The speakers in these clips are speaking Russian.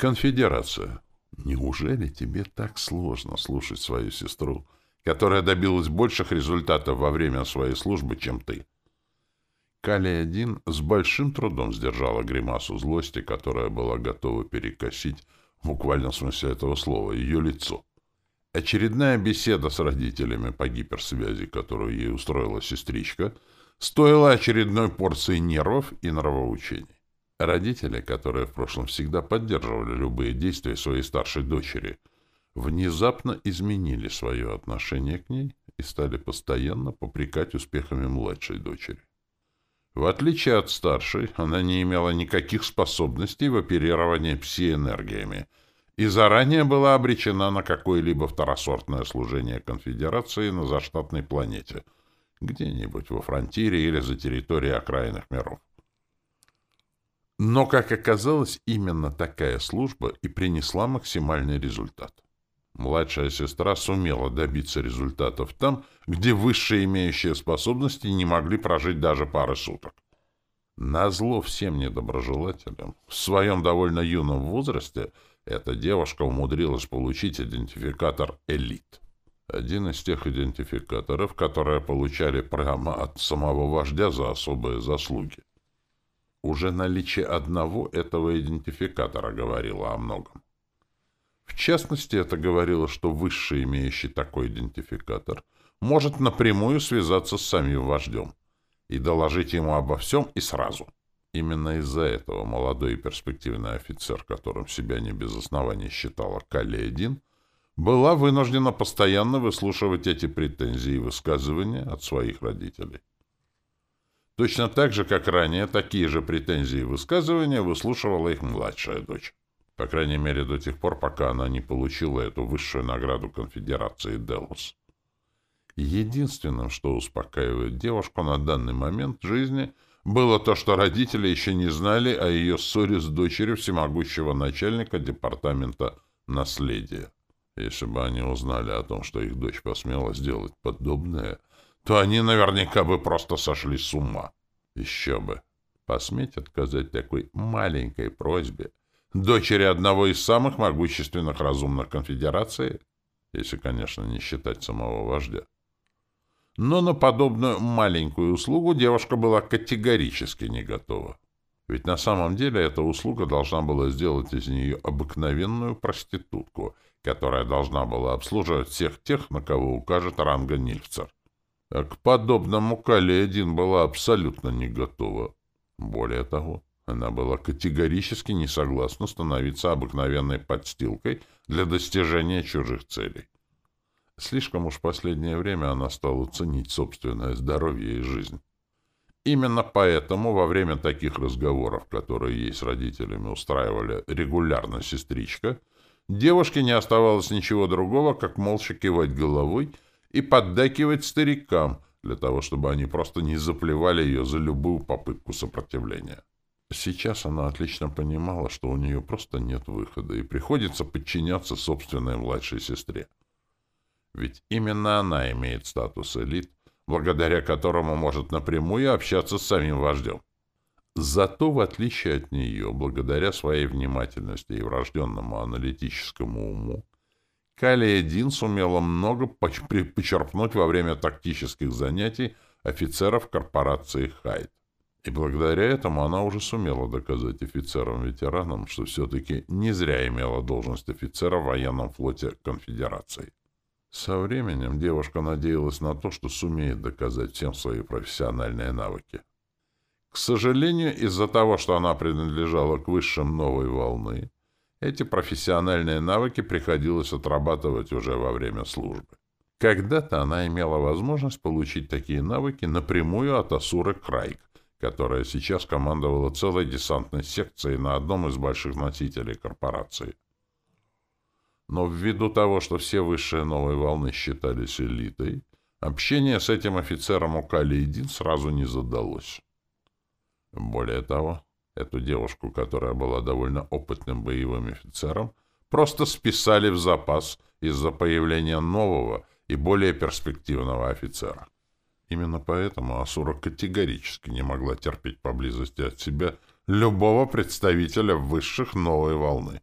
Конфедерация. Неужели тебе так сложно слушать свою сестру, которая добилась больших результатов во время своей службы, чем ты? Калия-1 с большим трудом сдержала гримасу злости, которая была готова перекосить, в буквальном смысле этого слова, ее лицо. Очередная беседа с родителями по гиперсвязи, которую ей устроила сестричка, стоила очередной порции нервов и нравоучений. Родители, которые в прошлом всегда поддерживали любые действия своей старшей дочери, внезапно изменили свое отношение к ней и стали постоянно попрекать успехами младшей дочери. В отличие от старшей, она не имела никаких способностей в оперировании пси-энергиями и заранее была обречена на какое-либо второсортное служение конфедерации на заштатной планете, где-нибудь во фронтире или за территорией окраинных миров. Но, как оказалось, именно такая служба и принесла максимальный результат. Младшая сестра сумела добиться результатов там, где высшие имеющие способности не могли прожить даже пары суток. Назло всем недоброжелателям, в своем довольно юном возрасте эта девушка умудрилась получить идентификатор «Элит». Один из тех идентификаторов, которые получали прямо от самого вождя за особые заслуги. Уже наличие одного этого идентификатора говорило о многом. В частности, это говорило, что высший, имеющий такой идентификатор, может напрямую связаться с самим вождем и доложить ему обо всем и сразу. Именно из-за этого молодой и перспективный офицер, которым себя не без оснований считала Калли-1, была вынуждена постоянно выслушивать эти претензии и высказывания от своих родителей. Точно так же, как ранее, такие же претензии и высказывания выслушивала их младшая дочь. По крайней мере, до тех пор, пока она не получила эту высшую награду конфедерации Делос. Единственным, что успокаивает девушку на данный момент жизни, было то, что родители еще не знали о ее ссоре с дочерью всемогущего начальника департамента наследия. Если бы они узнали о том, что их дочь посмела сделать подобное, то они наверняка бы просто сошли с ума. Еще бы. Посметь отказать такой маленькой просьбе дочери одного из самых могущественных разумных конфедераций, если, конечно, не считать самого вождя. Но на подобную маленькую услугу девушка была категорически не готова. Ведь на самом деле эта услуга должна была сделать из нее обыкновенную проститутку, которая должна была обслуживать всех тех, на кого укажет ранга Нильфцер. А к подобному Кале-1 была абсолютно не готова. Более того, она была категорически не согласна становиться обыкновенной подстилкой для достижения чужих целей. Слишком уж в последнее время она стала ценить собственное здоровье и жизнь. Именно поэтому во время таких разговоров, которые ей с родителями устраивали регулярно сестричка, девушке не оставалось ничего другого, как молча кивать головой и поддакивать старикам, для того, чтобы они просто не заплевали ее за любую попытку сопротивления. Сейчас она отлично понимала, что у нее просто нет выхода, и приходится подчиняться собственной младшей сестре. Ведь именно она имеет статус элит, благодаря которому может напрямую общаться с самим вождем. Зато, в отличие от нее, благодаря своей внимательности и врожденному аналитическому уму, Калия Дин сумела много почерпнуть во время тактических занятий офицеров корпорации Хайд. И благодаря этому она уже сумела доказать офицерам-ветеранам, что все-таки не зря имела должность офицера в военном флоте конфедерации. Со временем девушка надеялась на то, что сумеет доказать всем свои профессиональные навыки. К сожалению, из-за того, что она принадлежала к высшим новой волны, эти профессиональные навыки приходилось отрабатывать уже во время службы. Когда-то она имела возможность получить такие навыки напрямую от Асуры Крайк, которая сейчас командовала целой десантной секцией на одном из больших носителей корпорации. Но ввиду того, что все высшие новой волны считались элитой, общение с этим офицером у Калиедин сразу не задалось. Более того, Эту девушку, которая была довольно опытным боевым офицером, просто списали в запас из-за появления нового и более перспективного офицера. Именно поэтому Асура категорически не могла терпеть поблизости от себя любого представителя высших новой волны.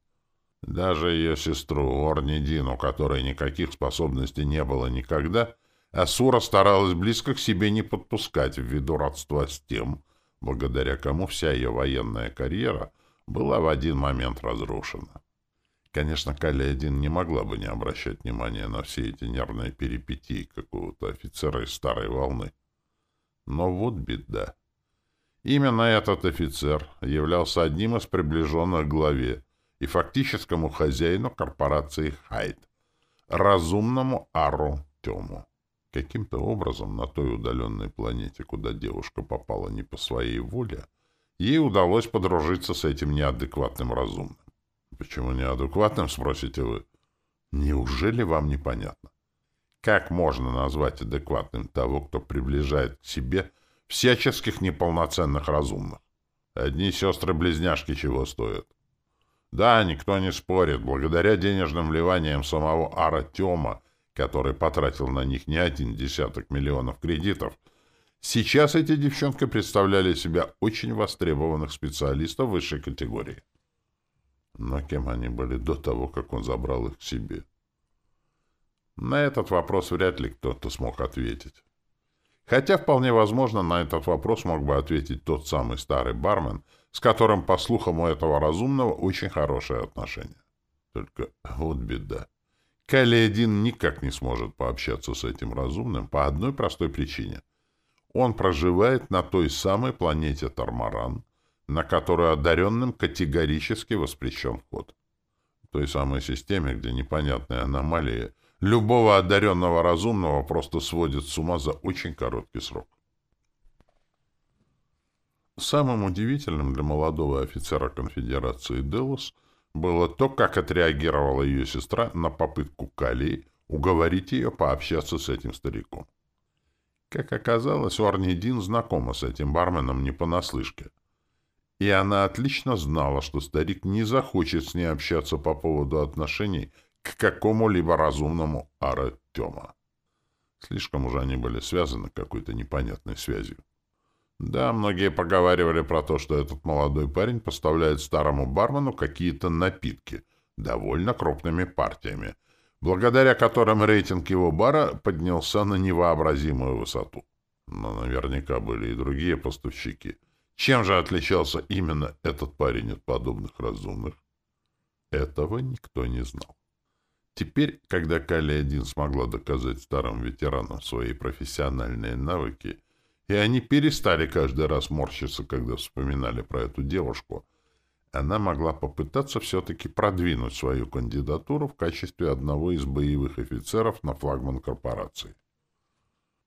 Даже ее сестру Орни Дин, у которой никаких способностей не было никогда, Асура старалась близко к себе не подпускать ввиду родства с тем, благодаря кому вся ее военная карьера была в один момент разрушена. Конечно, Калия-1 не могла бы не обращать внимания на все эти нервные перипетии какого-то офицера из старой волны. Но вот беда. Именно этот офицер являлся одним из приближенных главе и фактическому хозяину корпорации Хайд, разумному Ару Тему. Каким-то образом на той удаленной планете, куда девушка попала не по своей воле, ей удалось подружиться с этим неадекватным разумным. Почему неадекватным, спросите вы? Неужели вам непонятно? Как можно назвать адекватным того, кто приближает к себе всяческих неполноценных разумных? Одни сестры-близняшки чего стоят? Да, никто не спорит, благодаря денежным вливаниям самого Артема который потратил на них не один десяток миллионов кредитов, сейчас эти девчонки представляли себя очень востребованных специалистов высшей категории. Но кем они были до того, как он забрал их к себе? На этот вопрос вряд ли кто-то смог ответить. Хотя, вполне возможно, на этот вопрос мог бы ответить тот самый старый бармен, с которым, по слухам у этого разумного, очень хорошие отношения. Только вот беда. Калиадин никак не сможет пообщаться с этим разумным по одной простой причине. Он проживает на той самой планете Тармаран, на которую одаренным категорически воспрещен вход. В той самой системе, где непонятные аномалии любого одаренного разумного просто сводят с ума за очень короткий срок. Самым удивительным для молодого офицера конфедерации Делос – было то, как отреагировала ее сестра на попытку Калии уговорить ее пообщаться с этим стариком. Как оказалось, Орнидин знакома с этим барменом не понаслышке. И она отлично знала, что старик не захочет с ней общаться по поводу отношений к какому-либо разумному Аратема. Слишком уже они были связаны какой-то непонятной связью. Да, многие поговаривали про то, что этот молодой парень поставляет старому бармену какие-то напитки, довольно крупными партиями, благодаря которым рейтинг его бара поднялся на невообразимую высоту. Но наверняка были и другие поставщики. Чем же отличался именно этот парень от подобных разумных? Этого никто не знал. Теперь, когда Кали-1 смогла доказать старым ветеранам свои профессиональные навыки, и они перестали каждый раз морщиться, когда вспоминали про эту девушку. Она могла попытаться все-таки продвинуть свою кандидатуру в качестве одного из боевых офицеров на флагман корпорации.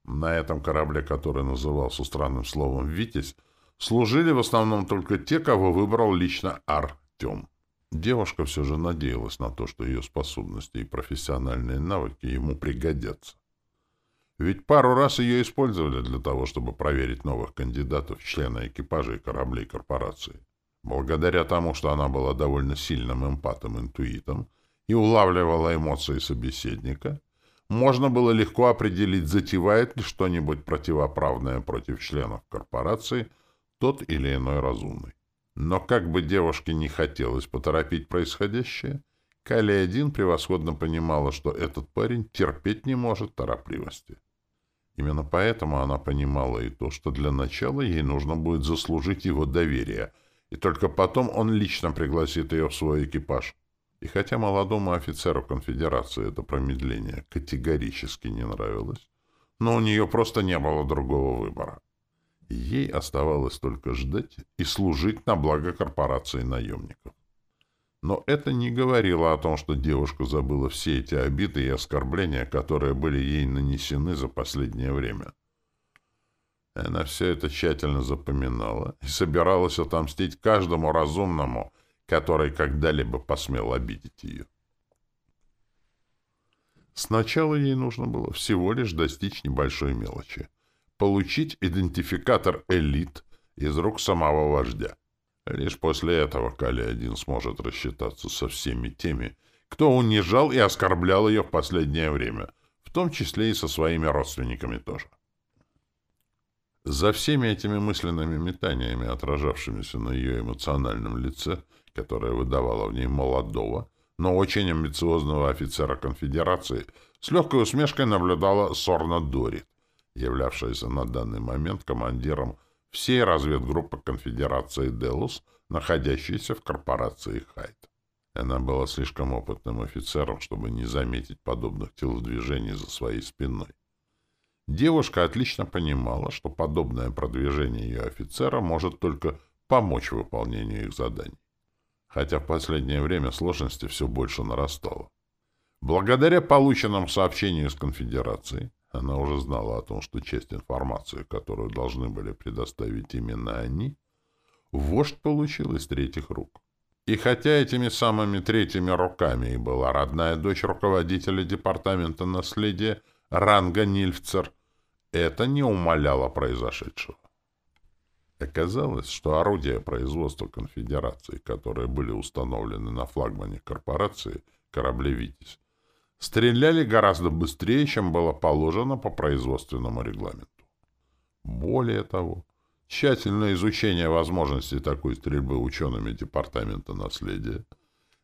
На этом корабле, который назывался странным словом «Витязь», служили в основном только те, кого выбрал лично Артем. Девушка все же надеялась на то, что ее способности и профессиональные навыки ему пригодятся. Ведь пару раз ее использовали для того, чтобы проверить новых кандидатов в члены экипажей кораблей корпорации. Благодаря тому, что она была довольно сильным эмпатом-интуитом и улавливала эмоции собеседника, можно было легко определить, затевает ли что-нибудь противоправное против членов корпорации тот или иной разумный. Но как бы девушке не хотелось поторопить происходящее, Калия-1 превосходно понимала, что этот парень терпеть не может торопливости. Именно поэтому она понимала и то, что для начала ей нужно будет заслужить его доверие, и только потом он лично пригласит ее в свой экипаж. И хотя молодому офицеру конфедерации это промедление категорически не нравилось, но у нее просто не было другого выбора. Ей оставалось только ждать и служить на благо корпорации наемников. Но это не говорило о том, что девушка забыла все эти обиды и оскорбления, которые были ей нанесены за последнее время. Она все это тщательно запоминала и собиралась отомстить каждому разумному, который когда-либо посмел обидеть ее. Сначала ей нужно было всего лишь достичь небольшой мелочи — получить идентификатор «Элит» из рук самого вождя. Лишь после этого Кали-1 сможет рассчитаться со всеми теми, кто унижал и оскорблял ее в последнее время, в том числе и со своими родственниками тоже. За всеми этими мысленными метаниями, отражавшимися на ее эмоциональном лице, которое выдавало в ней молодого, но очень амбициозного офицера конфедерации, с легкой усмешкой наблюдала Сорна Дорит, являвшаяся на данный момент командиром всей разведгруппы конфедерации Делус, находящейся в корпорации Хайт. Она была слишком опытным офицером, чтобы не заметить подобных телодвижений за своей спиной. Девушка отлично понимала, что подобное продвижение ее офицера может только помочь выполнению их заданий. Хотя в последнее время сложности все больше нарастало. Благодаря полученному сообщению из конфедерации, она уже знала о том, что часть информации, которую должны были предоставить именно они, вождь получил из третьих рук. И хотя этими самыми третьими руками и была родная дочь руководителя департамента наследия Ранга Нильфцер, это не умаляло произошедшего. Оказалось, что орудия производства конфедерации, которые были установлены на флагмане корпорации, корабли «Витязь», стреляли гораздо быстрее, чем было положено по производственному регламенту. Более того, тщательное изучение возможностей такой стрельбы учеными Департамента наследия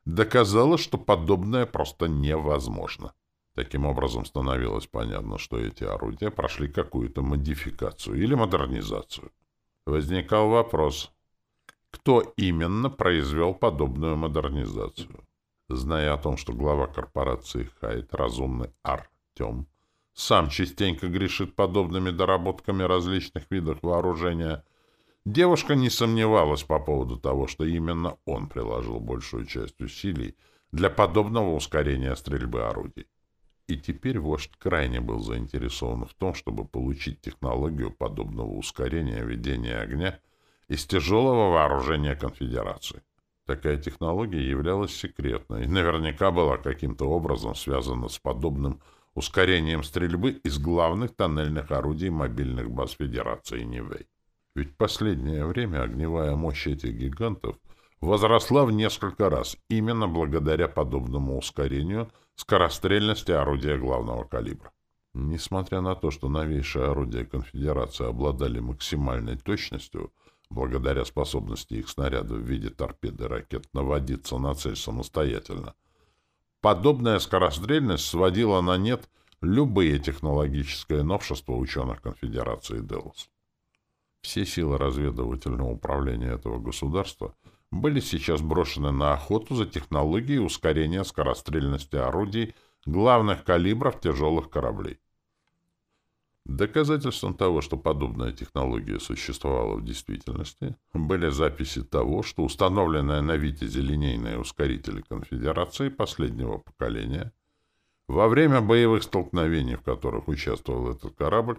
доказало, что подобное просто невозможно. Таким образом, становилось понятно, что эти орудия прошли какую-то модификацию или модернизацию. Возникал вопрос, кто именно произвел подобную модернизацию? Зная о том, что глава корпорации Хайт, разумный Артем, сам частенько грешит подобными доработками различных видов вооружения, девушка не сомневалась по поводу того, что именно он приложил большую часть усилий для подобного ускорения стрельбы орудий. И теперь вождь крайне был заинтересован в том, чтобы получить технологию подобного ускорения ведения огня из тяжелого вооружения конфедерации. Такая технология являлась секретной и наверняка была каким-то образом связана с подобным ускорением стрельбы из главных тоннельных орудий мобильных баз Федерации Нивэй. Ведь в последнее время огневая мощь этих гигантов возросла в несколько раз именно благодаря подобному ускорению – скорострельности орудия главного калибра. Несмотря на то, что новейшие орудия конфедерации обладали максимальной точностью, благодаря способности их снарядов в виде торпеды ракет наводиться на цель самостоятельно, подобная скорострельность сводила на нет любые технологические новшества ученых конфедерации Делос. Все силы разведывательного управления этого государства — были сейчас брошены на охоту за технологией ускорения скорострельности орудий главных калибров тяжелых кораблей. Доказательством того, что подобная технология существовала в действительности, были записи того, что установленные на «Витязе» линейные ускорители Конфедерации последнего поколения во время боевых столкновений, в которых участвовал этот корабль,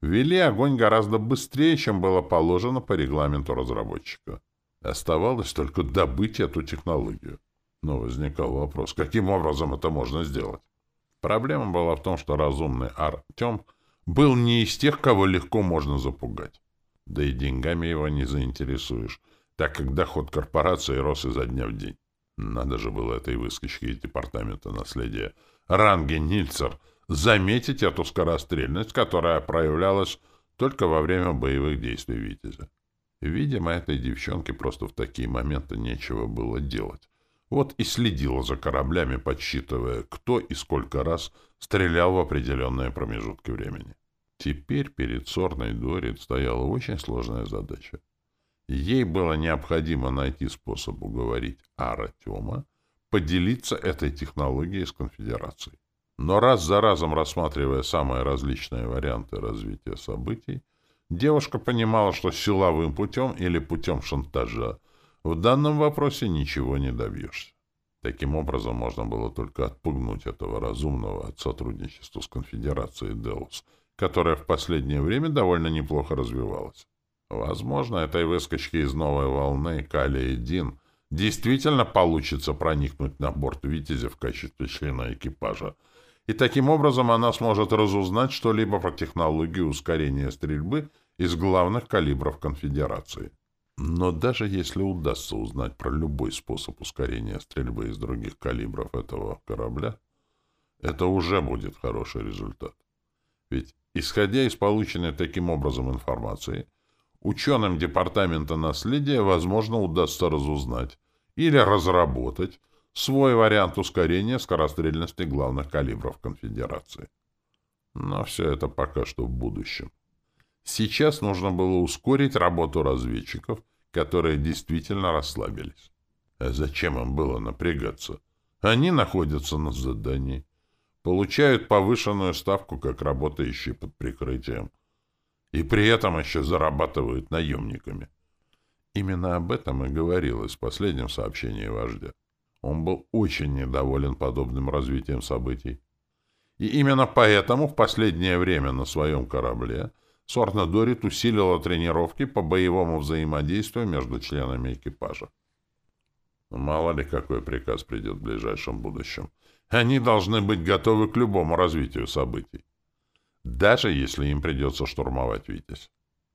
вели огонь гораздо быстрее, чем было положено по регламенту разработчика. Оставалось только добыть эту технологию. Но возникал вопрос, каким образом это можно сделать? Проблема была в том, что разумный Артем был не из тех, кого легко можно запугать. Да и деньгами его не заинтересуешь, так как доход корпорации рос изо дня в день. Надо же было этой выскочке из департамента наследия Ранге Нильцер заметить эту скорострельность, которая проявлялась только во время боевых действий Витязя. Видимо, этой девчонке просто в такие моменты нечего было делать. Вот и следила за кораблями, подсчитывая, кто и сколько раз стрелял в определенные промежутки времени. Теперь перед Сорной Дорит стояла очень сложная задача. Ей было необходимо найти способ уговорить Аратема поделиться этой технологией с конфедерацией. Но раз за разом рассматривая самые различные варианты развития событий, Девушка понимала, что силовым путем или путем шантажа в данном вопросе ничего не добьешься. Таким образом, можно было только отпугнуть этого разумного от сотрудничества с конфедерацией Делос, которая в последнее время довольно неплохо развивалась. Возможно, этой выскочке из новой волны Калии Дин действительно получится проникнуть на борт «Витязя» в качестве члена экипажа, и таким образом она сможет разузнать что-либо про технологию ускорения стрельбы — из главных калибров конфедерации. Но даже если удастся узнать про любой способ ускорения стрельбы из других калибров этого корабля, это уже будет хороший результат. Ведь, исходя из полученной таким образом информации, ученым Департамента наследия, возможно, удастся разузнать или разработать свой вариант ускорения скорострельности главных калибров конфедерации. Но все это пока что в будущем. Сейчас нужно было ускорить работу разведчиков, которые действительно расслабились. А зачем им было напрягаться? Они находятся на задании, получают повышенную ставку, как работающие под прикрытием, и при этом еще зарабатывают наемниками. Именно об этом и говорилось в последнем сообщении вождя. Он был очень недоволен подобным развитием событий. И именно поэтому в последнее время на своем корабле Сорна Дорит усилила тренировки по боевому взаимодействию между членами экипажа. Мало ли какой приказ придет в ближайшем будущем. Они должны быть готовы к любому развитию событий. Даже если им придется штурмовать «Витязь».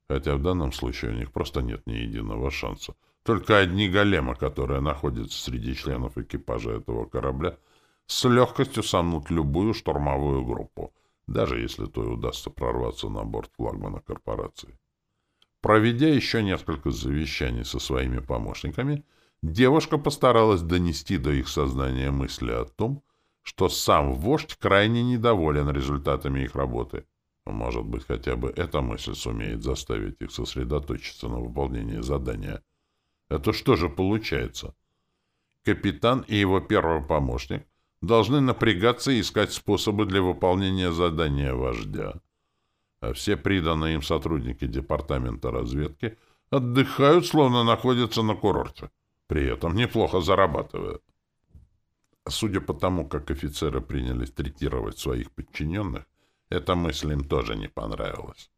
Хотя в данном случае у них просто нет ни единого шанса. Только одни голема, которые находятся среди членов экипажа этого корабля, с легкостью сомнут любую штурмовую группу, даже если той удастся прорваться на борт флагмана корпорации. Проведя еще несколько завещаний со своими помощниками, девушка постаралась донести до их сознания мысли о том, что сам вождь крайне недоволен результатами их работы. Может быть, хотя бы эта мысль сумеет заставить их сосредоточиться на выполнении задания. Это что же получается? Капитан и его первый помощник должны напрягаться и искать способы для выполнения задания вождя. А все приданные им сотрудники департамента разведки отдыхают, словно находятся на курорте, при этом неплохо зарабатывая. Судя по тому, как офицеры принялись третировать своих подчиненных, эта мысль им тоже не понравилась.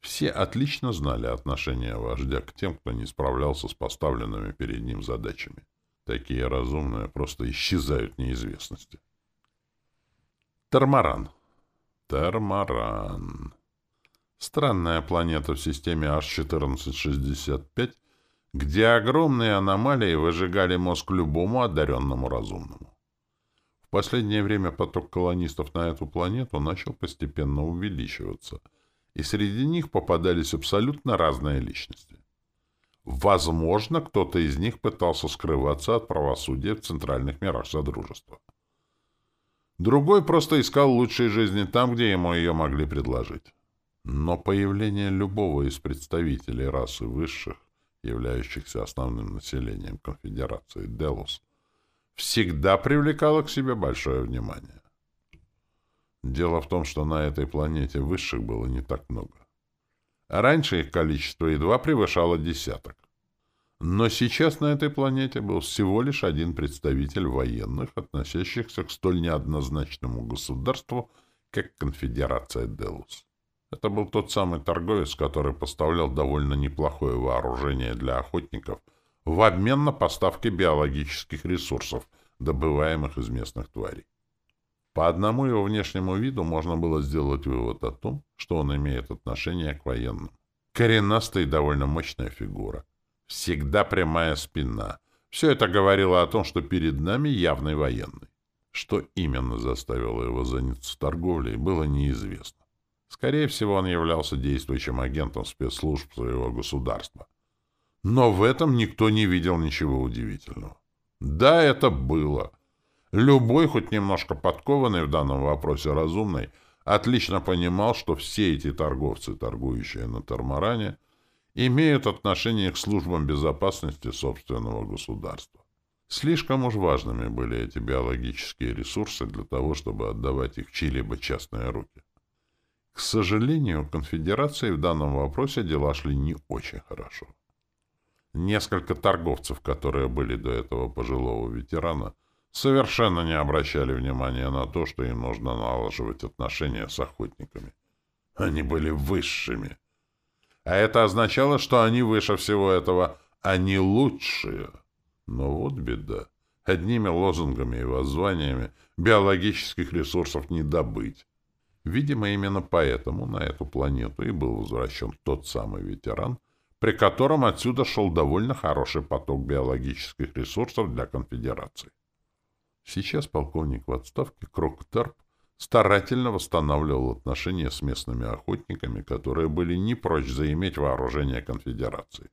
Все отлично знали отношение вождя к тем, кто не справлялся с поставленными перед ним задачами. Такие разумные просто исчезают в неизвестности. Тормаран. Тормаран. Странная планета в системе H1465, где огромные аномалии выжигали мозг любому одаренному разумному. В последнее время поток колонистов на эту планету начал постепенно увеличиваться, и среди них попадались абсолютно разные личности. Возможно, кто-то из них пытался скрываться от правосудия в центральных мирах Содружества. Другой просто искал лучшей жизни там, где ему ее могли предложить. Но появление любого из представителей расы высших, являющихся основным населением конфедерации Делус, всегда привлекало к себе большое внимание. Дело в том, что на этой планете высших было не так много. Раньше их количество едва превышало десяток. Но сейчас на этой планете был всего лишь один представитель военных, относящихся к столь неоднозначному государству, как Конфедерация Делус. Это был тот самый торговец, который поставлял довольно неплохое вооружение для охотников в обмен на поставки биологических ресурсов, добываемых из местных тварей. По одному его внешнему виду можно было сделать вывод о том, что он имеет отношение к военным. Коренастая и довольно мощная фигура. Всегда прямая спина. Все это говорило о том, что перед нами явный военный. Что именно заставило его заняться торговлей, было неизвестно. Скорее всего, он являлся действующим агентом спецслужб своего государства. Но в этом никто не видел ничего удивительного. Да, это было. Любой, хоть немножко подкованный в данном вопросе разумный, отлично понимал, что все эти торговцы, торгующие на Тормаране, имеют отношение к службам безопасности собственного государства. Слишком уж важными были эти биологические ресурсы для того, чтобы отдавать их чьи-либо частные руки. К сожалению, конфедерации в данном вопросе дела шли не очень хорошо. Несколько торговцев, которые были до этого пожилого ветерана, совершенно не обращали внимания на то, что им нужно налаживать отношения с охотниками. Они были высшими. А это означало, что они выше всего этого, они лучшие. Но вот беда. Одними лозунгами и воззваниями биологических ресурсов не добыть. Видимо, именно поэтому на эту планету и был возвращен тот самый ветеран, при котором отсюда шел довольно хороший поток биологических ресурсов для конфедерации. Сейчас полковник в отставке Крок Тарп старательно восстанавливал отношения с местными охотниками, которые были не прочь заиметь вооружение конфедерации.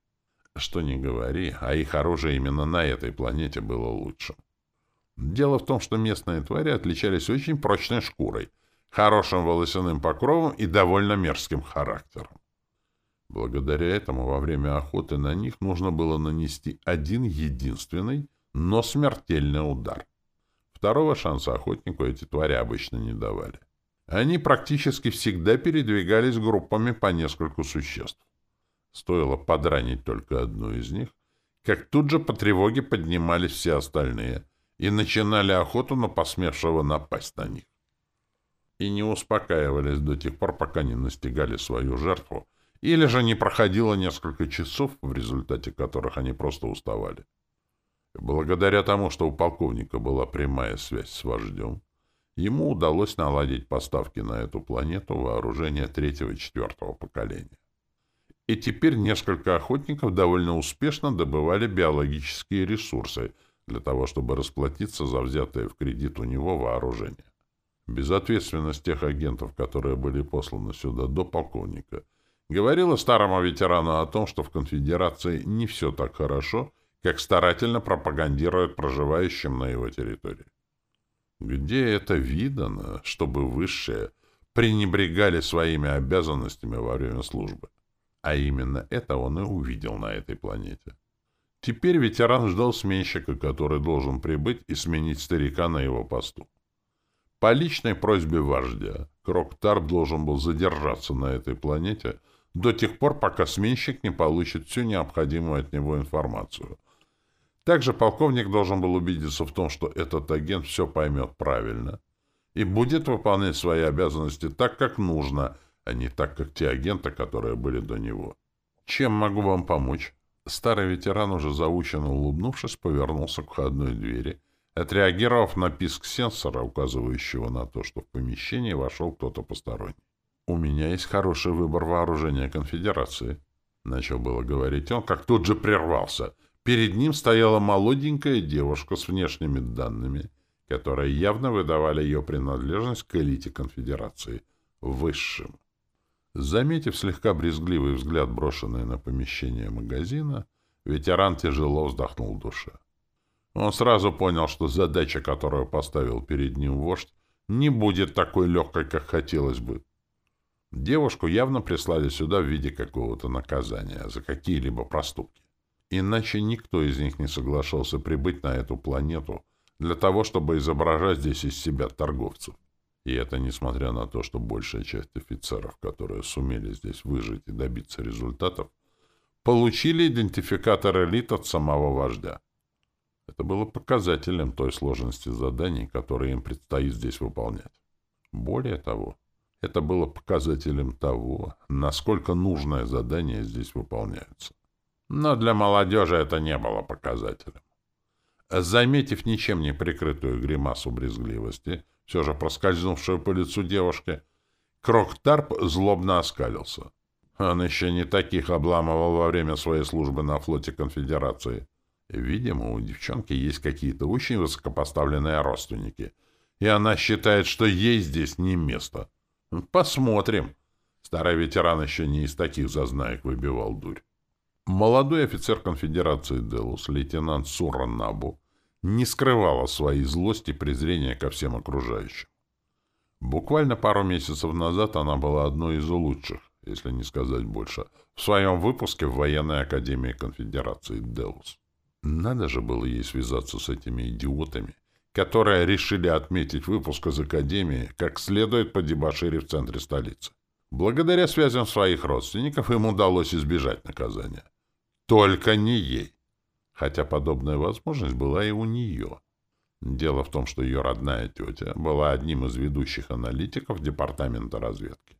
Что ни говори, а их оружие именно на этой планете было лучшим. Дело в том, что местные твари отличались очень прочной шкурой, хорошим волосяным покровом и довольно мерзким характером. Благодаря этому во время охоты на них нужно было нанести один единственный, но смертельный удар. Второго шанса охотнику эти твари обычно не давали. Они практически всегда передвигались группами по нескольку существ. Стоило подранить только одну из них, как тут же по тревоге поднимались все остальные и начинали охоту на посмевшего напасть на них. И не успокаивались до тех пор, пока не настигали свою жертву, или же не проходило несколько часов, в результате которых они просто уставали. Благодаря тому, что у полковника была прямая связь с вождем, ему удалось наладить поставки на эту планету вооружения третьего и четвертого поколения. И теперь несколько охотников довольно успешно добывали биологические ресурсы для того, чтобы расплатиться за взятое в кредит у него вооружение. Безответственность тех агентов, которые были посланы сюда до полковника – Говорила старому ветерану о том, что в конфедерации не все так хорошо, как старательно пропагандируют проживающим на его территории. Где это видано, чтобы высшие пренебрегали своими обязанностями во время службы? А именно это он и увидел на этой планете. Теперь ветеран ждал сменщика, который должен прибыть и сменить старика на его посту. По личной просьбе вождя, Кроктарп должен был задержаться на этой планете до тех пор, пока сменщик не получит всю необходимую от него информацию. Также полковник должен был убедиться в том, что этот агент все поймет правильно и будет выполнять свои обязанности так, как нужно, а не так, как те агенты, которые были до него. «Чем могу вам помочь?» Старый ветеран, уже заученно улыбнувшись, повернулся к входной двери, отреагировав на писк сенсора, указывающего на то, что в помещении вошел кто-то посторонний. «У меня есть хороший выбор вооружения конфедерации», — начал было говорить он, как тут же прервался. Перед ним стояла молоденькая девушка с внешними данными, которые явно выдавали ее принадлежность к элите конфедерации, высшим. Заметив слегка брезгливый взгляд, брошенный на помещение магазина, ветеран тяжело вздохнул в душе. Он сразу понял, что задача, которую поставил перед ним вождь, не будет такой легкой, как хотелось бы. Девушку явно прислали сюда в виде какого-то наказания за какие-либо проступки. Иначе никто из них не соглашался прибыть на эту планету для того, чтобы изображать здесь из себя торговцев. И это несмотря на то, что большая часть офицеров, которые сумели здесь выжить и добиться результатов, получили идентификатор элит от самого вождя. Это было показателем той сложности заданий, которые им предстоит здесь выполнять. Более того, это было показателем того, насколько нужное задание здесь выполняется. Но для молодежи это не было показателем. Заметив ничем не прикрытую гримасу брезгливости, все же проскользнувшую по лицу девушки, Кроктарп злобно оскалился. Он еще не таких обламывал во время своей службы на флоте конфедерации. Видимо, у девчонки есть какие-то очень высокопоставленные родственники, и она считает, что ей здесь не место — Посмотрим. Старый ветеран еще не из таких зазнаек выбивал дурь. Молодой офицер конфедерации Делус, лейтенант Суран Набу, не скрывала своей злости и презрения ко всем окружающим. Буквально пару месяцев назад она была одной из лучших, если не сказать больше, в своем выпуске в военной академии конфедерации Делус. Надо же было ей связаться с этими идиотами которые решили отметить выпуск из Академии как следует по дебошире в центре столицы. Благодаря связям своих родственников им удалось избежать наказания. Только не ей. Хотя подобная возможность была и у нее. Дело в том, что ее родная тетя была одним из ведущих аналитиков Департамента разведки.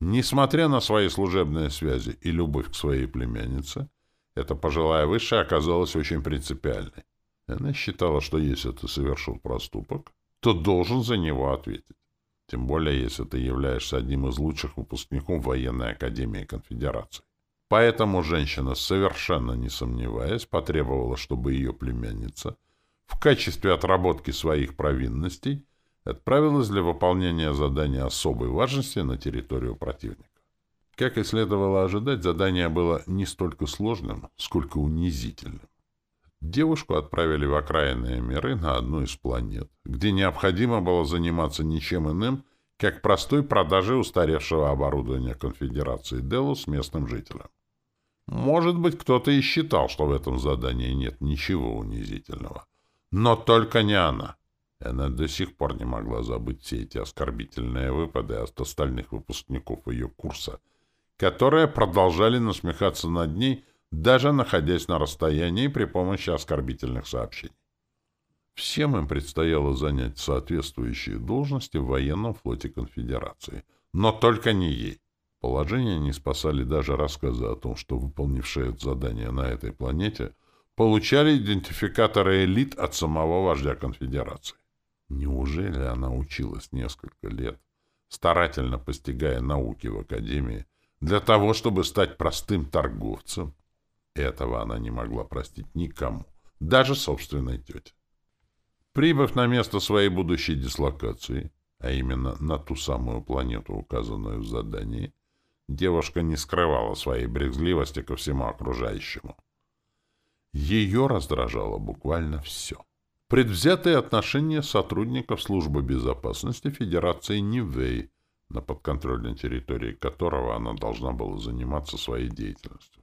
Несмотря на свои служебные связи и любовь к своей племяннице, эта пожилая высшая оказалась очень принципиальной. Она считала, что если ты совершил проступок, то должен за него ответить. Тем более, если ты являешься одним из лучших выпускников военной академии конфедерации. Поэтому женщина, совершенно не сомневаясь, потребовала, чтобы ее племянница в качестве отработки своих провинностей отправилась для выполнения задания особой важности на территорию противника. Как и следовало ожидать, задание было не столько сложным, сколько унизительным. Девушку отправили в окраинные миры на одну из планет, где необходимо было заниматься ничем иным, как простой продажей устаревшего оборудования конфедерации Делус местным жителям. Может быть, кто-то и считал, что в этом задании нет ничего унизительного. Но только не она. Она до сих пор не могла забыть все эти оскорбительные выпады от остальных выпускников ее курса, которые продолжали насмехаться над ней, даже находясь на расстоянии при помощи оскорбительных сообщений. Всем им предстояло занять соответствующие должности в военном флоте Конфедерации. Но только не ей. Положение не спасали даже рассказы о том, что выполнившие задание на этой планете получали идентификаторы элит от самого вождя Конфедерации. Неужели она училась несколько лет, старательно постигая науки в Академии, для того, чтобы стать простым торговцем? Этого она не могла простить никому, даже собственной тете. Прибыв на место своей будущей дислокации, а именно на ту самую планету, указанную в задании, девушка не скрывала своей брезгливости ко всему окружающему. Ее раздражало буквально все. Предвзятые отношения сотрудников Службы безопасности Федерации Нивэй, на подконтрольной территории которого она должна была заниматься своей деятельностью.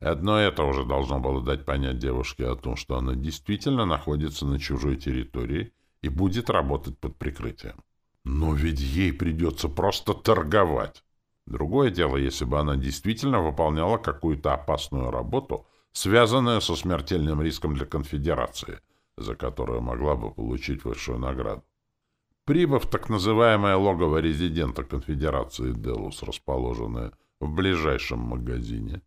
Одно это уже должно было дать понять девушке о том, что она действительно находится на чужой территории и будет работать под прикрытием. Но ведь ей придется просто торговать. Другое дело, если бы она действительно выполняла какую-то опасную работу, связанную со смертельным риском для конфедерации, за которую могла бы получить высшую награду. Прибыв в так называемое логово резидента конфедерации Делус, расположенное в ближайшем магазине,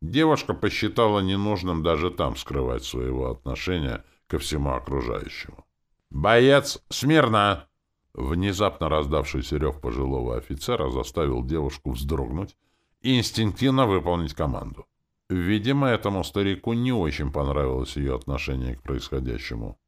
Девушка посчитала ненужным даже там скрывать своего отношения ко всему окружающему. «Боец, смирно!» Внезапно раздавшийся рев пожилого офицера заставил девушку вздрогнуть и инстинктивно выполнить команду. Видимо, этому старику не очень понравилось ее отношение к происходящему.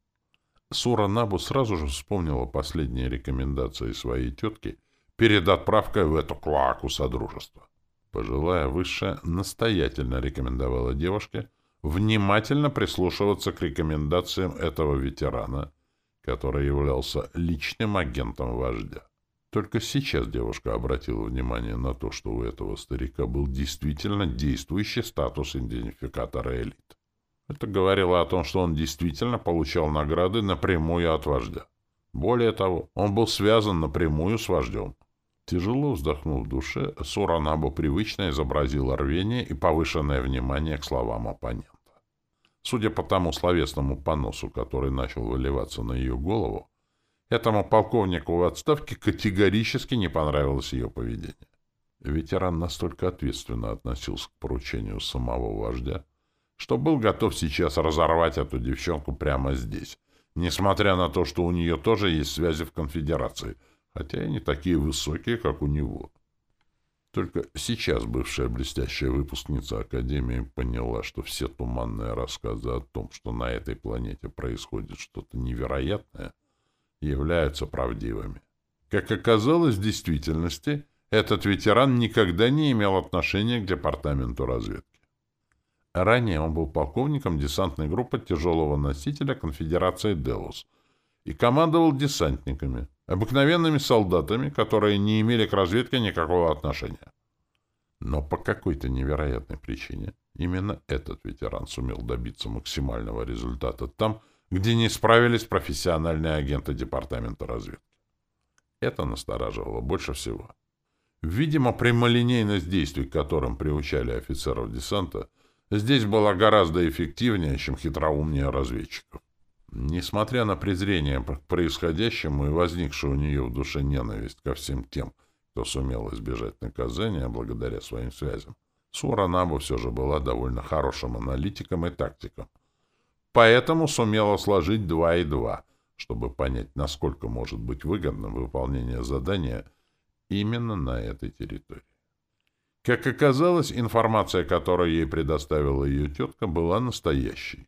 Сура Набу сразу же вспомнила последние рекомендации своей тетки перед отправкой в эту клаку Содружества. Пожилая высшая настоятельно рекомендовала девушке внимательно прислушиваться к рекомендациям этого ветерана, который являлся личным агентом вождя. Только сейчас девушка обратила внимание на то, что у этого старика был действительно действующий статус идентификатора элит. Это говорило о том, что он действительно получал награды напрямую от вождя. Более того, он был связан напрямую с вождем. Тяжело вздохнув в душе, Суранабу привычно изобразил рвение и повышенное внимание к словам оппонента. Судя по тому словесному поносу, который начал выливаться на ее голову, этому полковнику в отставке категорически не понравилось ее поведение. Ветеран настолько ответственно относился к поручению самого вождя, что был готов сейчас разорвать эту девчонку прямо здесь, несмотря на то, что у нее тоже есть связи в конфедерации — хотя и не такие высокие, как у него. Только сейчас бывшая блестящая выпускница Академии поняла, что все туманные рассказы о том, что на этой планете происходит что-то невероятное, являются правдивыми. Как оказалось в действительности, этот ветеран никогда не имел отношения к департаменту разведки. Ранее он был полковником десантной группы тяжелого носителя конфедерации «Делос» и командовал десантниками — обыкновенными солдатами, которые не имели к разведке никакого отношения. Но по какой-то невероятной причине именно этот ветеран сумел добиться максимального результата там, где не справились профессиональные агенты Департамента разведки. Это настораживало больше всего. Видимо, прямолинейность действий, к которым приучали офицеров десанта, здесь была гораздо эффективнее, чем хитроумнее разведчиков. Несмотря на презрение к происходящему и возникшую у нее в душе ненависть ко всем тем, кто сумел избежать наказания благодаря своим связям, Сура Набу все же была довольно хорошим аналитиком и тактиком. Поэтому сумела сложить два и два, чтобы понять, насколько может быть выгодным выполнение задания именно на этой территории. Как оказалось, информация, которую ей предоставила ее тетка, была настоящей.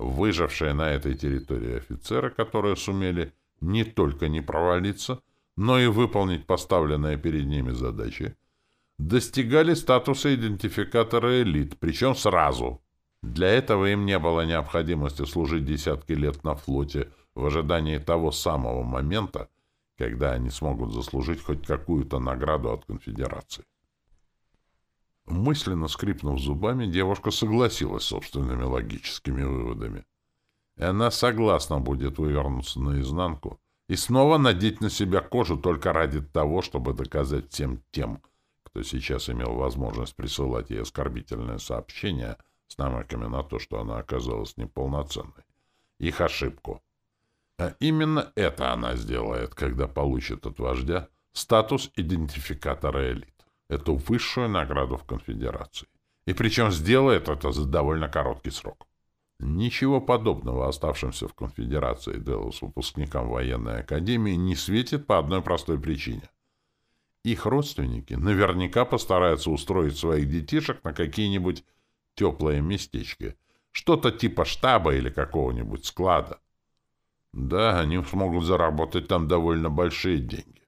Выжившие на этой территории офицеры, которые сумели не только не провалиться, но и выполнить поставленные перед ними задачи, достигали статуса идентификатора элит, причем сразу. Для этого им не было необходимости служить десятки лет на флоте в ожидании того самого момента, когда они смогут заслужить хоть какую-то награду от конфедерации. Мысленно скрипнув зубами, девушка согласилась с собственными логическими выводами. И она согласна будет вывернуться наизнанку и снова надеть на себя кожу только ради того, чтобы доказать всем тем, кто сейчас имел возможность присылать ей оскорбительное сообщение с намеками на то, что она оказалась неполноценной, их ошибку. А именно это она сделает, когда получит от вождя статус идентификатора элит, эту высшую награду в конфедерации. И причем сделает это за довольно короткий срок. Ничего подобного оставшимся в конфедерации Делус выпускникам военной академии не светит по одной простой причине. Их родственники наверняка постараются устроить своих детишек на какие-нибудь теплые местечки, что-то типа штаба или какого-нибудь склада. Да, они смогут заработать там довольно большие деньги.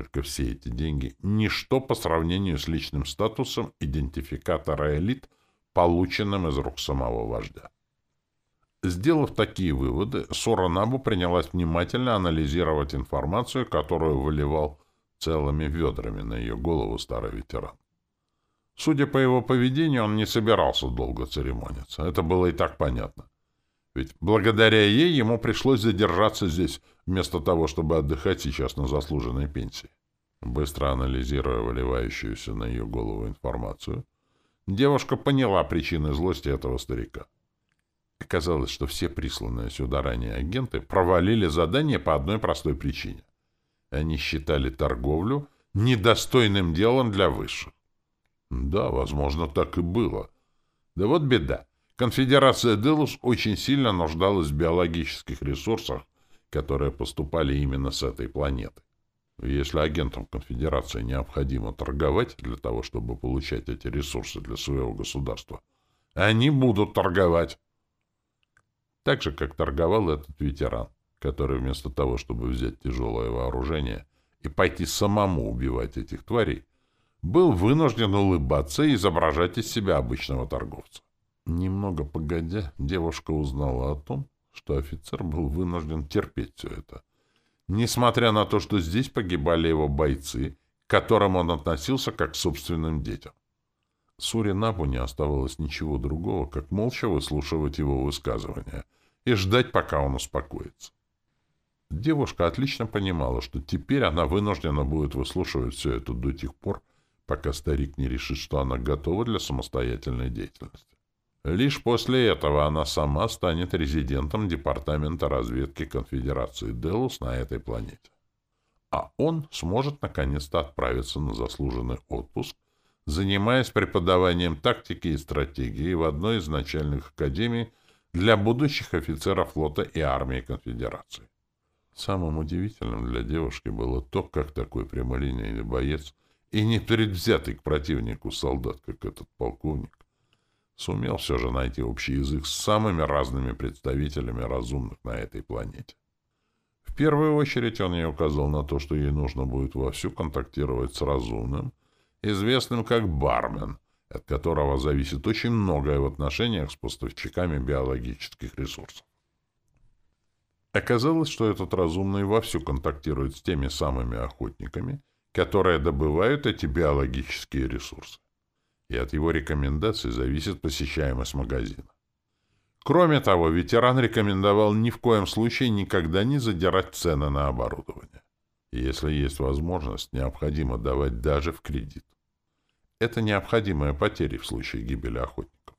Только все эти деньги — ничто по сравнению с личным статусом идентификатора элит, полученным из рук самого вождя. Сделав такие выводы, Сора Набу принялась внимательно анализировать информацию, которую выливал целыми ведрами на ее голову старый ветеран. Судя по его поведению, он не собирался долго церемониться. Это было и так понятно. Ведь благодаря ей ему пришлось задержаться здесь, вместо того, чтобы отдыхать сейчас на заслуженной пенсии. Быстро анализируя выливающуюся на ее голову информацию, девушка поняла причины злости этого старика. Оказалось, что все присланные сюда ранее агенты провалили задание по одной простой причине. Они считали торговлю недостойным делом для высших. Да, возможно, так и было. Да вот беда. Конфедерация Делус очень сильно нуждалась в биологических ресурсах, которые поступали именно с этой планеты. Если агентам конфедерации необходимо торговать для того, чтобы получать эти ресурсы для своего государства, они будут торговать. Так же, как торговал этот ветеран, который вместо того, чтобы взять тяжелое вооружение и пойти самому убивать этих тварей, был вынужден улыбаться и изображать из себя обычного торговца. Немного погодя, девушка узнала о том, что офицер был вынужден терпеть все это. Несмотря на то, что здесь погибали его бойцы, к которым он относился как к собственным детям. Суре Набу не оставалось ничего другого, как молча выслушивать его высказывания и ждать, пока он успокоится. Девушка отлично понимала, что теперь она вынуждена будет выслушивать все это до тех пор, пока старик не решит, что она готова для самостоятельной деятельности. Лишь после этого она сама станет резидентом Департамента разведки Конфедерации Делус на этой планете. А он сможет наконец-то отправиться на заслуженный отпуск, занимаясь преподаванием тактики и стратегии в одной из начальных академий для будущих офицеров флота и армии Конфедерации. Самым удивительным для девушки было то, как такой прямолинейный боец и непредвзятый к противнику солдат, как этот полковник, сумел все же найти общий язык с самыми разными представителями разумных на этой планете. В первую очередь он ей указал на то, что ей нужно будет вовсю контактировать с разумным, известным как бармен, от которого зависит очень многое в отношениях с поставщиками биологических ресурсов. Оказалось, что этот разумный вовсю контактирует с теми самыми охотниками, которые добывают эти биологические ресурсы и от его рекомендаций зависит посещаемость магазина. Кроме того, ветеран рекомендовал ни в коем случае никогда не задирать цены на оборудование. если есть возможность, необходимо давать даже в кредит. Это необходимые потери в случае гибели охотников.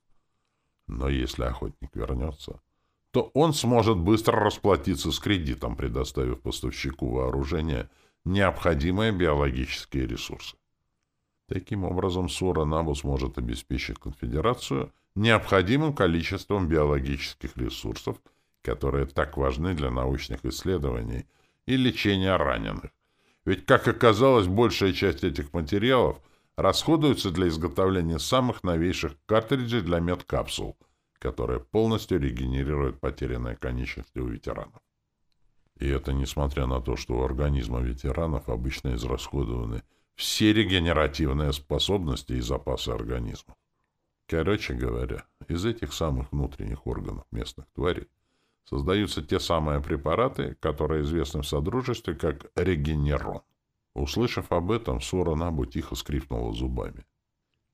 Но если охотник вернется, то он сможет быстро расплатиться с кредитом, предоставив поставщику вооружения необходимые биологические ресурсы. Таким образом, Сура Набу сможет обеспечить конфедерацию необходимым количеством биологических ресурсов, которые так важны для научных исследований и лечения раненых. Ведь, как оказалось, большая часть этих материалов расходуется для изготовления самых новейших картриджей для медкапсул, которые полностью регенерируют потерянные конечности у ветеранов. И это несмотря на то, что у организма ветеранов обычно израсходованы все регенеративные способности и запасы организма. Короче говоря, из этих самых внутренних органов местных тварей создаются те самые препараты, которые известны в Содружестве как регенерон. Услышав об этом, Сура Набу тихо скрипнула зубами.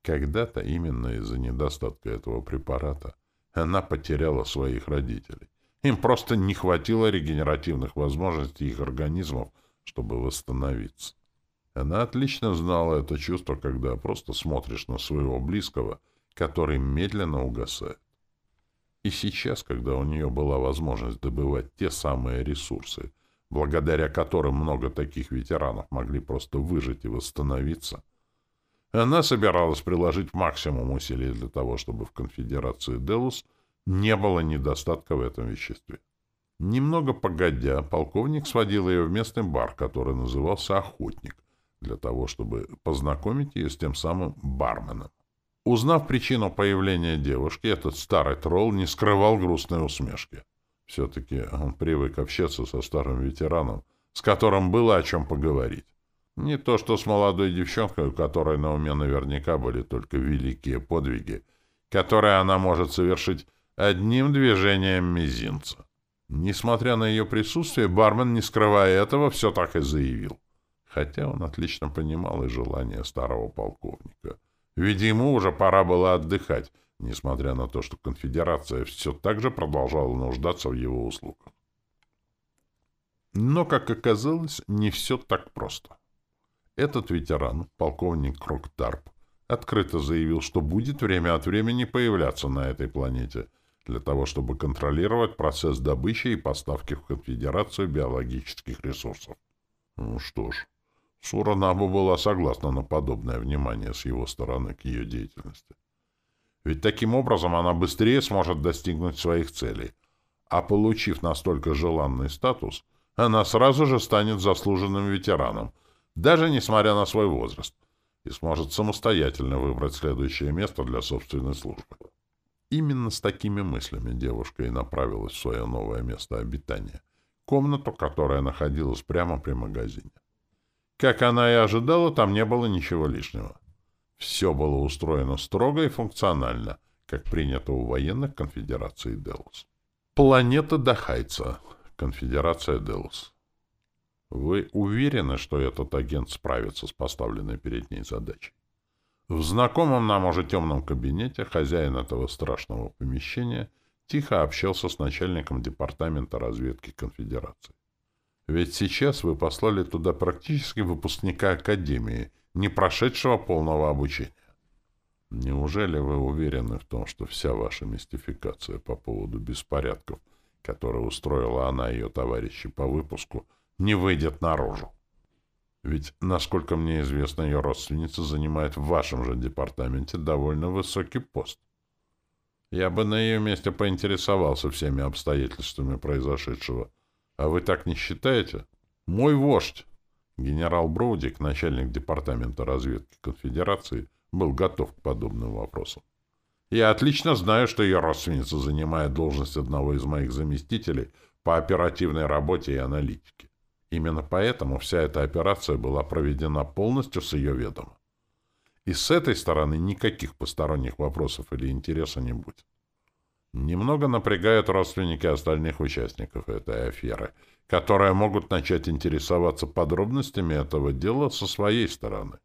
Когда-то именно из-за недостатка этого препарата она потеряла своих родителей. Им просто не хватило регенеративных возможностей их организмов, чтобы восстановиться. Она отлично знала это чувство, когда просто смотришь на своего близкого, который медленно угасает. И сейчас, когда у нее была возможность добывать те самые ресурсы, благодаря которым много таких ветеранов могли просто выжить и восстановиться, она собиралась приложить максимум усилий для того, чтобы в конфедерации Делус не было недостатка в этом веществе. Немного погодя, полковник сводил ее в местный бар, который назывался «Охотник», для того, чтобы познакомить ее с тем самым барменом. Узнав причину появления девушки, этот старый тролл не скрывал грустной усмешки. Все-таки он привык общаться со старым ветераном, с которым было о чем поговорить. Не то что с молодой девчонкой, у которой на уме наверняка были только великие подвиги, которые она может совершить одним движением мизинца. Несмотря на ее присутствие, бармен, не скрывая этого, все так и заявил. Хотя он отлично понимал и желание старого полковника. Ведь ему уже пора было отдыхать, несмотря на то, что конфедерация все так же продолжала нуждаться в его услугах. Но, как оказалось, не все так просто. Этот ветеран, полковник Кроктарп, открыто заявил, что будет время от времени появляться на этой планете для того, чтобы контролировать процесс добычи и поставки в конфедерацию биологических ресурсов. Ну что ж, Суранабу была согласна на подобное внимание с его стороны к ее деятельности. Ведь таким образом она быстрее сможет достигнуть своих целей, а получив настолько желанный статус, она сразу же станет заслуженным ветераном, даже несмотря на свой возраст, и сможет самостоятельно выбрать следующее место для собственной службы. Именно с такими мыслями девушка и направилась в свое новое место обитания, комнату, которая находилась прямо при магазине. Как она и ожидала, там не было ничего лишнего. Все было устроено строго и функционально, как принято у военных конфедерации Делус. Планета Дахайца. Конфедерация Делус. Вы уверены, что этот агент справится с поставленной перед ней задачей? В знакомом нам уже темном кабинете хозяин этого страшного помещения тихо общался с начальником департамента разведки конфедерации. Ведь сейчас вы послали туда практически выпускника Академии, не прошедшего полного обучения. Неужели вы уверены в том, что вся ваша мистификация по поводу беспорядков, которые устроила она и ее товарищи по выпуску, не выйдет наружу? Ведь, насколько мне известно, ее родственница занимает в вашем же департаменте довольно высокий пост. Я бы на ее месте поинтересовался всеми обстоятельствами произошедшего, а вы так не считаете? Мой вождь, генерал Броудик, начальник департамента разведки конфедерации, был готов к подобным вопросам. Я отлично знаю, что ее родственница занимает должность одного из моих заместителей по оперативной работе и аналитике. Именно поэтому вся эта операция была проведена полностью с ее ведома. И с этой стороны никаких посторонних вопросов или интереса не будет. Немного напрягают родственники остальных участников этой аферы, которые могут начать интересоваться подробностями этого дела со своей стороны.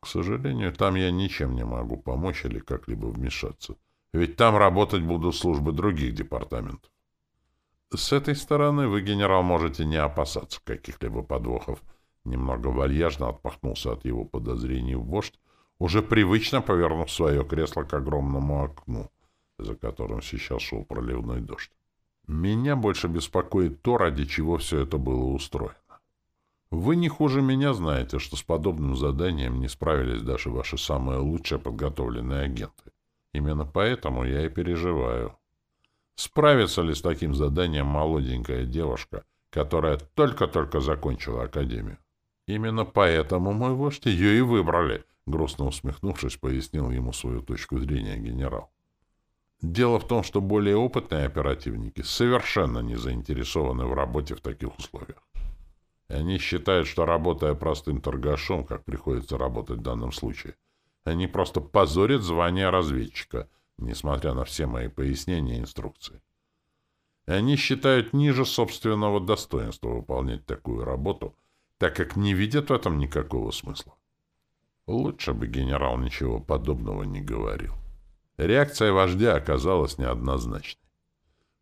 К сожалению, там я ничем не могу помочь или как-либо вмешаться, ведь там работать будут службы других департаментов. С этой стороны вы, генерал, можете не опасаться каких-либо подвохов. Немного вальяжно отпахнулся от его подозрений вождь, уже привычно повернув свое кресло к огромному окну — за которым сейчас шел проливной дождь. Меня больше беспокоит то, ради чего все это было устроено. Вы не хуже меня знаете, что с подобным заданием не справились даже ваши самые лучшие подготовленные агенты. Именно поэтому я и переживаю. Справится ли с таким заданием молоденькая девушка, которая только-только закончила академию? Именно поэтому мой вождь ее и выбрали, грустно усмехнувшись, пояснил ему свою точку зрения генерал. Дело в том, что более опытные оперативники совершенно не заинтересованы в работе в таких условиях. Они считают, что работая простым торгашом, как приходится работать в данном случае, Они просто позорят звание разведчика, несмотря на все мои пояснения и инструкции. Они считают ниже собственного достоинства выполнять такую работу, так как не видят в этом никакого смысла. Лучше бы генерал ничего подобного не говорил. Реакция вождя оказалась неоднозначной.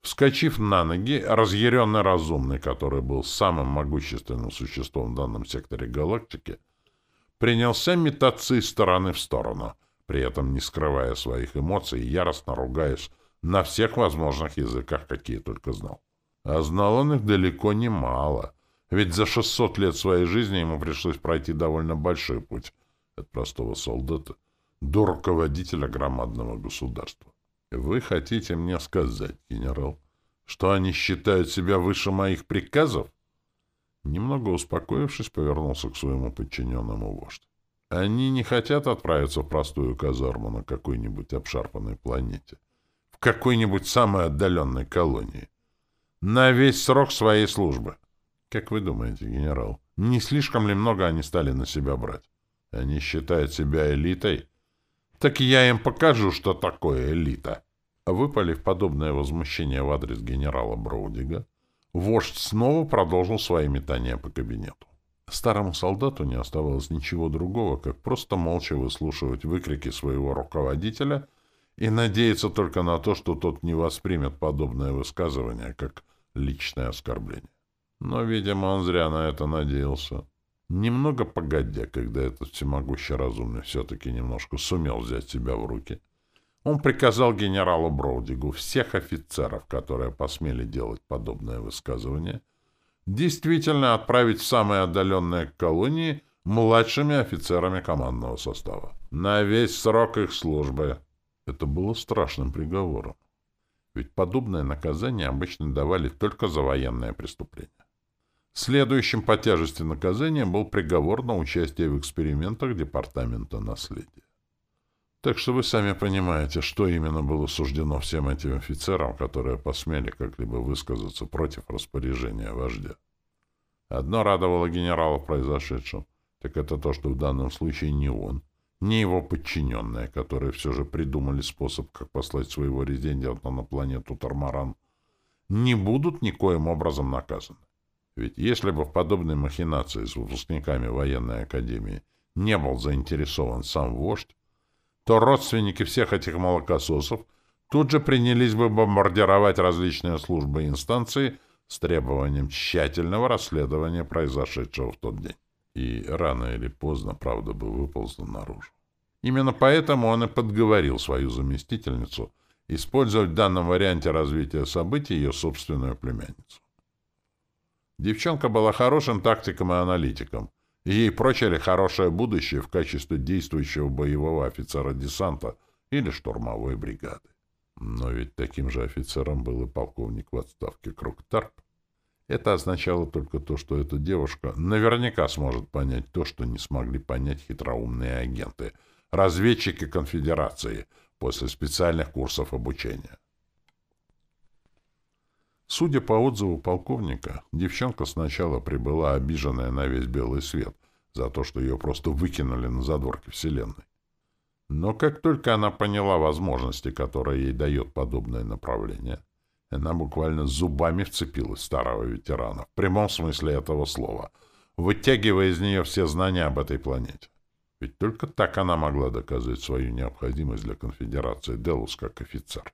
Вскочив на ноги, разъяренный разумный, который был самым могущественным существом в данном секторе галактики, принялся метаться из стороны в сторону, при этом не скрывая своих эмоций и яростно ругаясь на всех возможных языках, какие только знал. А знал он их далеко не мало, ведь за 600 лет своей жизни ему пришлось пройти довольно большой путь от простого солдата до руководителя громадного государства. Вы хотите мне сказать, генерал, что они считают себя выше моих приказов? Немного успокоившись, повернулся к своему подчиненному вождь. Они не хотят отправиться в простую казарму на какой-нибудь обшарпанной планете, в какой-нибудь самой отдаленной колонии, на весь срок своей службы. Как вы думаете, генерал, не слишком ли много они стали на себя брать? Они считают себя элитой, так я им покажу, что такое элита. Выпалив подобное возмущение в адрес генерала Броудига, вождь снова продолжил свои метания по кабинету. Старому солдату не оставалось ничего другого, как просто молча выслушивать выкрики своего руководителя и надеяться только на то, что тот не воспримет подобное высказывание как личное оскорбление. Но, видимо, он зря на это надеялся. Немного погодя, когда этот всемогущий разумный все-таки немножко сумел взять себя в руки, он приказал генералу Броудигу всех офицеров, которые посмели делать подобное высказывание, действительно отправить в самые отдаленные колонии младшими офицерами командного состава. На весь срок их службы. Это было страшным приговором. Ведь подобное наказание обычно давали только за военное преступление. Следующим по тяжести наказанием был приговор на участие в экспериментах Департамента наследия. Так что вы сами понимаете, что именно было суждено всем этим офицерам, которые посмели как-либо высказаться против распоряжения вождя. Одно радовало генерала в произошедшем, так это то, что в данном случае не он, не его подчиненные, которые все же придумали способ, как послать своего резидента на планету Тармаран, не будут никоим образом наказаны. Ведь если бы в подобной махинации с выпускниками военной академии не был заинтересован сам вождь, то родственники всех этих молокососов тут же принялись бы бомбардировать различные службы и инстанции с требованием тщательного расследования произошедшего в тот день. И рано или поздно правда бы выползла наружу. Именно поэтому он и подговорил свою заместительницу использовать в данном варианте развития событий ее собственную племянницу. Девчонка была хорошим тактиком и аналитиком. Ей прочили хорошее будущее в качестве действующего боевого офицера десанта или штурмовой бригады. Но ведь таким же офицером был и полковник в отставке Круктарп. Это означало только то, что эта девушка наверняка сможет понять то, что не смогли понять хитроумные агенты, разведчики конфедерации после специальных курсов обучения. Судя по отзыву полковника, девчонка сначала прибыла обиженная на весь белый свет за то, что ее просто выкинули на задворки Вселенной. Но как только она поняла возможности, которые ей дает подобное направление, она буквально зубами вцепилась старого ветерана, в прямом смысле этого слова, вытягивая из нее все знания об этой планете. Ведь только так она могла доказать свою необходимость для конфедерации Делус как офицер.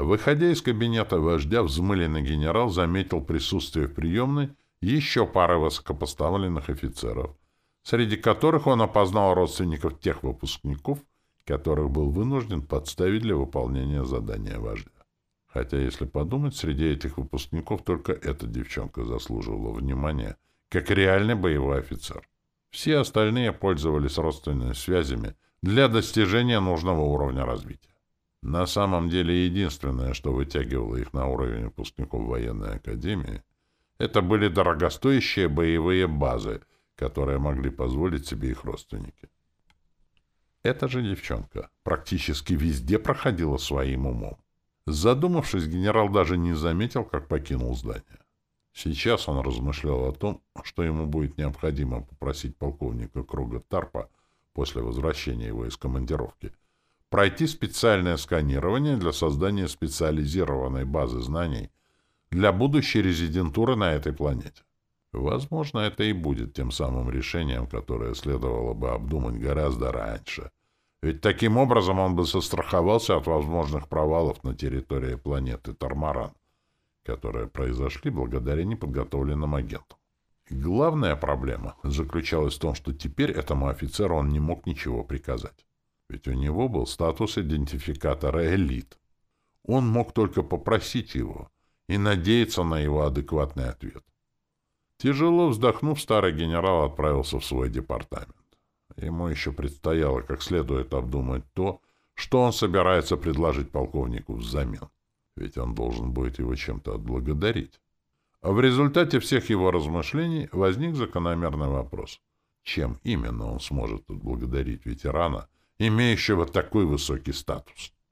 Выходя из кабинета вождя, взмыленный генерал заметил присутствие в приемной еще пары высокопоставленных офицеров, среди которых он опознал родственников тех выпускников, которых был вынужден подставить для выполнения задания вождя. Хотя, если подумать, среди этих выпускников только эта девчонка заслуживала внимания, как реальный боевой офицер. Все остальные пользовались родственными связями для достижения нужного уровня развития. На самом деле единственное, что вытягивало их на уровень выпускников военной академии, это были дорогостоящие боевые базы, которые могли позволить себе их родственники. Эта же девчонка практически везде проходила своим умом. Задумавшись, генерал даже не заметил, как покинул здание. Сейчас он размышлял о том, что ему будет необходимо попросить полковника Круга Тарпа после возвращения его из командировки, пройти специальное сканирование для создания специализированной базы знаний для будущей резидентуры на этой планете. Возможно, это и будет тем самым решением, которое следовало бы обдумать гораздо раньше. Ведь таким образом он бы застраховался от возможных провалов на территории планеты Тормаран, которые произошли благодаря неподготовленным агентам. Главная проблема заключалась в том, что теперь этому офицеру он не мог ничего приказать. Ведь у него был статус идентификатора «элит». Он мог только попросить его и надеяться на его адекватный ответ. Тяжело вздохнув, старый генерал отправился в свой департамент. Ему еще предстояло как следует обдумать то, что он собирается предложить полковнику взамен. Ведь он должен будет его чем-то отблагодарить. А в результате всех его размышлений возник закономерный вопрос. Чем именно он сможет отблагодарить ветерана, имеющего такой высокий статус?